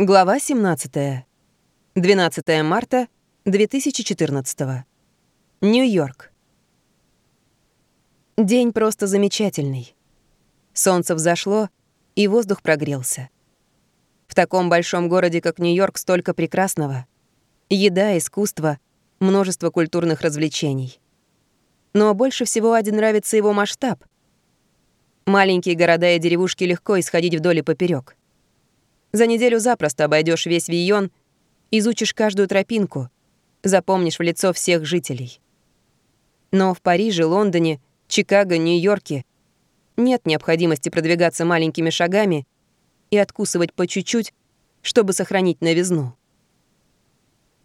Глава 17. 12 марта 2014. Нью-Йорк. День просто замечательный. Солнце взошло, и воздух прогрелся. В таком большом городе, как Нью-Йорк, столько прекрасного. Еда, искусство, множество культурных развлечений. Но больше всего Аде нравится его масштаб. Маленькие города и деревушки легко исходить вдоль и поперек. За неделю запросто обойдешь весь Вийон, изучишь каждую тропинку, запомнишь в лицо всех жителей. Но в Париже, Лондоне, Чикаго, Нью-Йорке нет необходимости продвигаться маленькими шагами и откусывать по чуть-чуть, чтобы сохранить новизну.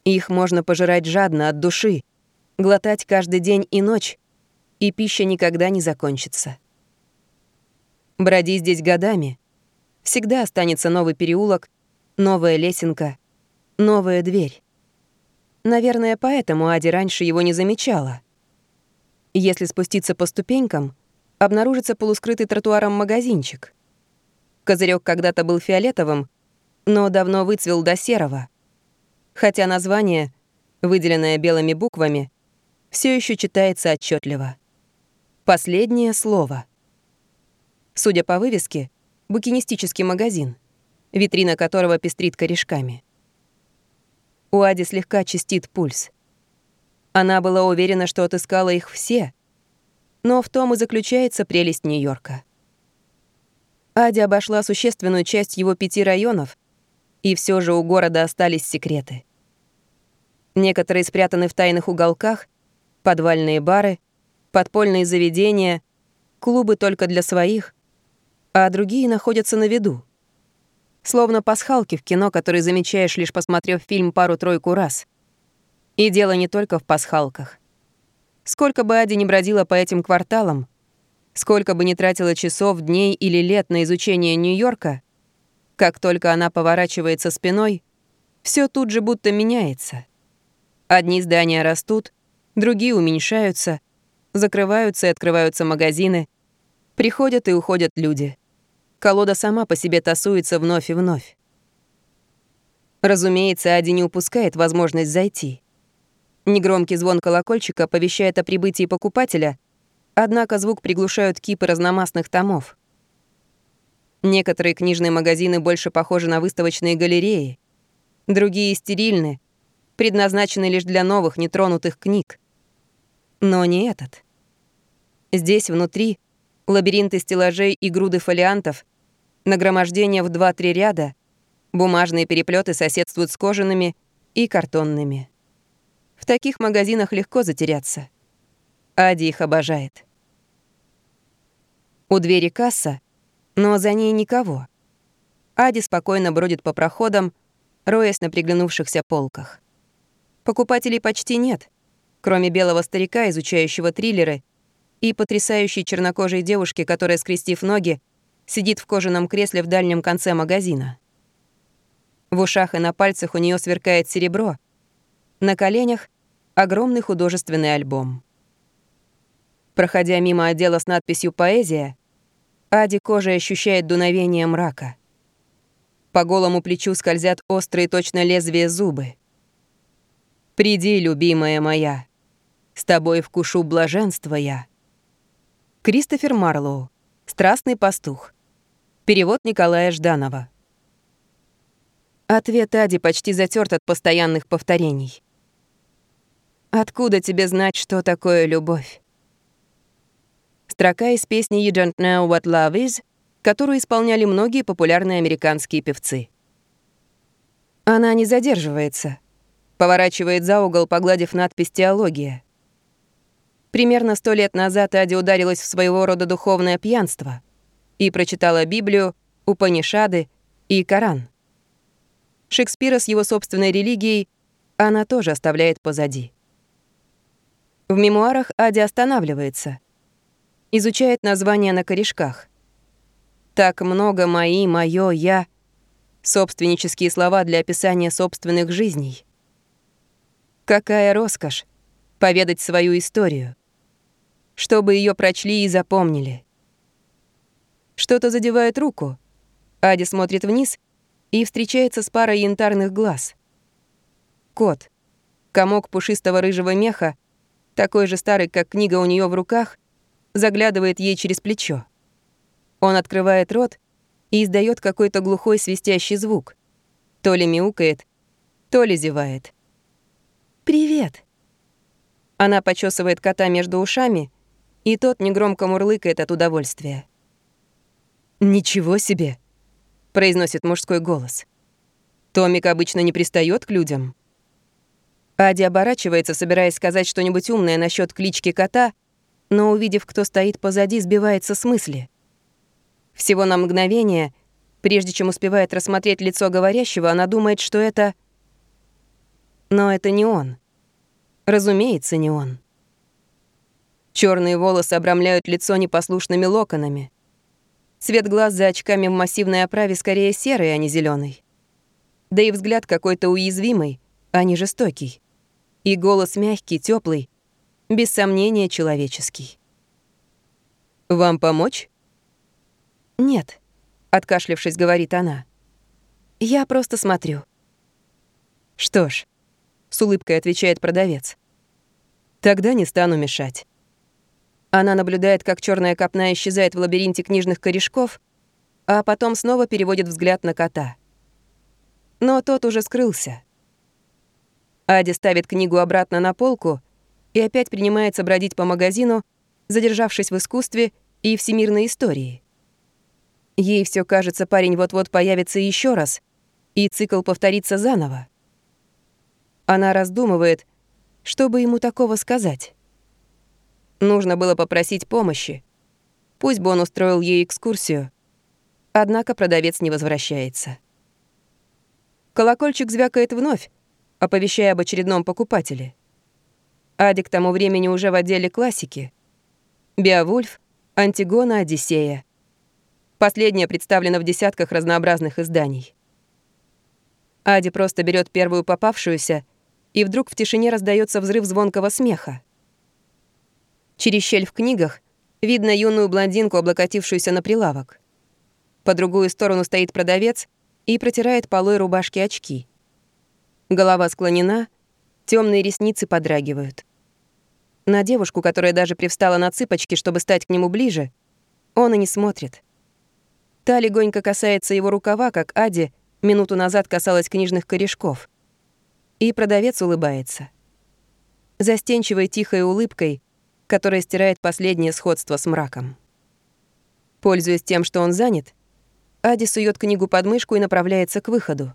Их можно пожирать жадно от души, глотать каждый день и ночь, и пища никогда не закончится. Броди здесь годами — Всегда останется новый переулок, новая лесенка, новая дверь. Наверное, поэтому Ади раньше его не замечала. Если спуститься по ступенькам, обнаружится полускрытый тротуаром магазинчик. Козырек когда-то был фиолетовым, но давно выцвел до серого. Хотя название, выделенное белыми буквами, все еще читается отчетливо. Последнее слово. Судя по вывеске, букинистический магазин, витрина которого пестрит корешками. У Ади слегка чистит пульс. Она была уверена, что отыскала их все, но в том и заключается прелесть Нью-Йорка. Ади обошла существенную часть его пяти районов, и все же у города остались секреты. Некоторые спрятаны в тайных уголках, подвальные бары, подпольные заведения, клубы только для своих, а другие находятся на виду. Словно пасхалки в кино, которые замечаешь, лишь посмотрев фильм пару-тройку раз. И дело не только в пасхалках. Сколько бы Ади не бродила по этим кварталам, сколько бы не тратила часов, дней или лет на изучение Нью-Йорка, как только она поворачивается спиной, все тут же будто меняется. Одни здания растут, другие уменьшаются, закрываются и открываются магазины, приходят и уходят люди — Колода сама по себе тасуется вновь и вновь. Разумеется, Ади не упускает возможность зайти. Негромкий звон колокольчика оповещает о прибытии покупателя, однако звук приглушают кипы разномастных томов. Некоторые книжные магазины больше похожи на выставочные галереи, другие стерильны, предназначены лишь для новых, нетронутых книг. Но не этот. Здесь, внутри, лабиринты стеллажей и груды фолиантов Нагромождение в 2-3 ряда, бумажные переплеты соседствуют с кожаными и картонными. В таких магазинах легко затеряться. Ади их обожает. У двери касса, но за ней никого. Ади спокойно бродит по проходам, роясь на приглянувшихся полках. Покупателей почти нет, кроме белого старика, изучающего триллеры, и потрясающей чернокожей девушки, которая, скрестив ноги, сидит в кожаном кресле в дальнем конце магазина. В ушах и на пальцах у нее сверкает серебро. На коленях — огромный художественный альбом. Проходя мимо отдела с надписью «Поэзия», Ади кожей ощущает дуновение мрака. По голому плечу скользят острые точно лезвия зубы. «Приди, любимая моя, с тобой вкушу блаженство я». Кристофер Марлоу. Страстный пастух. Перевод Николая Жданова. Ответ Ади почти затерт от постоянных повторений. «Откуда тебе знать, что такое любовь?» Строка из песни «You don't know what love is», которую исполняли многие популярные американские певцы. Она не задерживается. Поворачивает за угол, погладив надпись «Теология». Примерно сто лет назад Ади ударилась в своего рода духовное пьянство — и прочитала Библию, Упанишады и Коран. Шекспира с его собственной религией она тоже оставляет позади. В мемуарах Ади останавливается. Изучает названия на корешках. «Так много мои, моё, я» — собственнические слова для описания собственных жизней. Какая роскошь — поведать свою историю. Чтобы ее прочли и запомнили. Что-то задевает руку. Ади смотрит вниз и встречается с парой янтарных глаз. Кот, комок пушистого рыжего меха, такой же старый, как книга у нее в руках, заглядывает ей через плечо. Он открывает рот и издает какой-то глухой свистящий звук. То ли мяукает, то ли зевает. «Привет!» Она почесывает кота между ушами, и тот негромко мурлыкает от удовольствия. «Ничего себе!» — произносит мужской голос. «Томик обычно не пристает к людям». Ади оборачивается, собираясь сказать что-нибудь умное насчет клички кота, но, увидев, кто стоит позади, сбивается с мысли. Всего на мгновение, прежде чем успевает рассмотреть лицо говорящего, она думает, что это... Но это не он. Разумеется, не он. Черные волосы обрамляют лицо непослушными локонами. Цвет глаз за очками в массивной оправе скорее серый, а не зеленый. Да и взгляд какой-то уязвимый, а не жестокий. И голос мягкий, теплый, без сомнения человеческий. «Вам помочь?» «Нет», — откашлившись, говорит она. «Я просто смотрю». «Что ж», — с улыбкой отвечает продавец. «Тогда не стану мешать». Она наблюдает, как черная копна исчезает в лабиринте книжных корешков, а потом снова переводит взгляд на кота. Но тот уже скрылся. Ади ставит книгу обратно на полку и опять принимается бродить по магазину, задержавшись в искусстве и всемирной истории. Ей все кажется, парень вот-вот появится еще раз, и цикл повторится заново. Она раздумывает, чтобы ему такого сказать. Нужно было попросить помощи. Пусть бы он устроил ей экскурсию. Однако продавец не возвращается. Колокольчик звякает вновь, оповещая об очередном покупателе. Ади к тому времени уже в отделе классики. Беовульф, Антигона, Одиссея. Последняя представлена в десятках разнообразных изданий. Ади просто берет первую попавшуюся, и вдруг в тишине раздается взрыв звонкого смеха. Через щель в книгах видно юную блондинку, облокотившуюся на прилавок. По другую сторону стоит продавец и протирает полой рубашки очки. Голова склонена, темные ресницы подрагивают. На девушку, которая даже привстала на цыпочки, чтобы стать к нему ближе, он и не смотрит. Та легонько касается его рукава, как Ади минуту назад касалась книжных корешков. И продавец улыбается. Застенчивой тихой улыбкой — которая стирает последнее сходство с мраком. Пользуясь тем, что он занят, Ади сует книгу под мышку и направляется к выходу.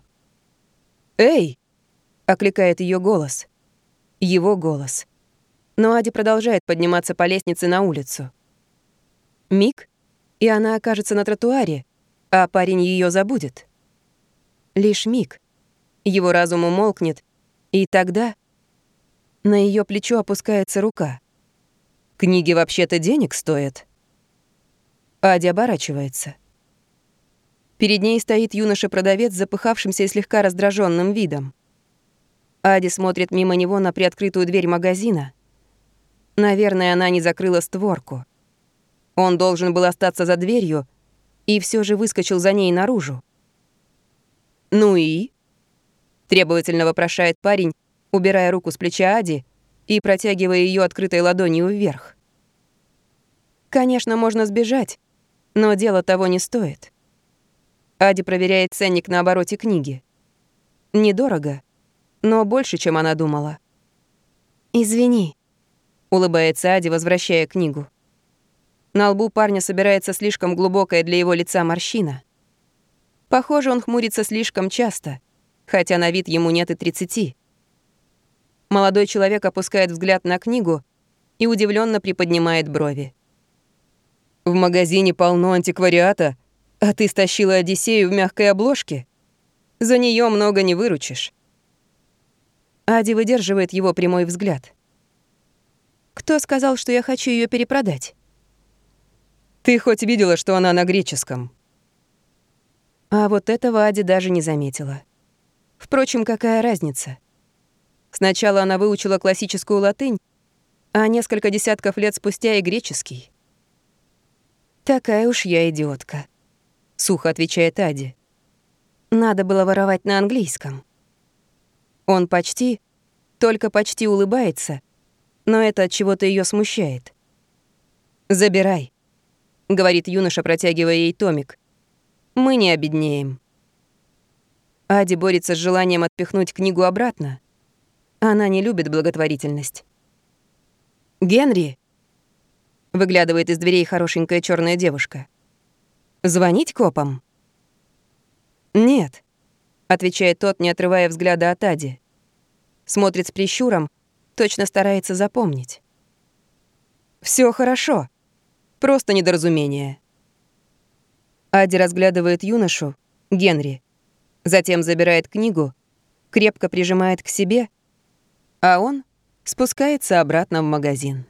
«Эй!» — окликает ее голос. Его голос. Но Ади продолжает подниматься по лестнице на улицу. Миг, и она окажется на тротуаре, а парень ее забудет. Лишь миг. Его разум умолкнет, и тогда на ее плечо опускается рука. Книги вообще-то денег стоят. Ади оборачивается. Перед ней стоит юноша-продавец с запыхавшимся и слегка раздраженным видом. Ади смотрит мимо него на приоткрытую дверь магазина. Наверное, она не закрыла створку. Он должен был остаться за дверью и все же выскочил за ней наружу. «Ну и?» — требовательно вопрошает парень, убирая руку с плеча Ади и протягивая ее открытой ладонью вверх. Конечно, можно сбежать, но дело того не стоит. Ади проверяет ценник на обороте книги. Недорого, но больше, чем она думала. «Извини», — улыбается Ади, возвращая книгу. На лбу парня собирается слишком глубокая для его лица морщина. Похоже, он хмурится слишком часто, хотя на вид ему нет и тридцати. Молодой человек опускает взгляд на книгу и удивленно приподнимает брови. «В магазине полно антиквариата, а ты стащила Одиссею в мягкой обложке? За нее много не выручишь». Ади выдерживает его прямой взгляд. «Кто сказал, что я хочу ее перепродать?» «Ты хоть видела, что она на греческом?» А вот этого Ади даже не заметила. Впрочем, какая разница? Сначала она выучила классическую латынь, а несколько десятков лет спустя и греческий. «Такая уж я идиотка», — сухо отвечает Ади. «Надо было воровать на английском. Он почти, только почти улыбается, но это от чего-то ее смущает. «Забирай», — говорит юноша, протягивая ей томик. «Мы не обеднеем». Ади борется с желанием отпихнуть книгу обратно. Она не любит благотворительность. «Генри!» — выглядывает из дверей хорошенькая черная девушка. «Звонить копам?» «Нет», — отвечает тот, не отрывая взгляда от Ади. Смотрит с прищуром, точно старается запомнить. Все хорошо. Просто недоразумение». Ади разглядывает юношу, Генри, затем забирает книгу, крепко прижимает к себе, а он спускается обратно в магазин.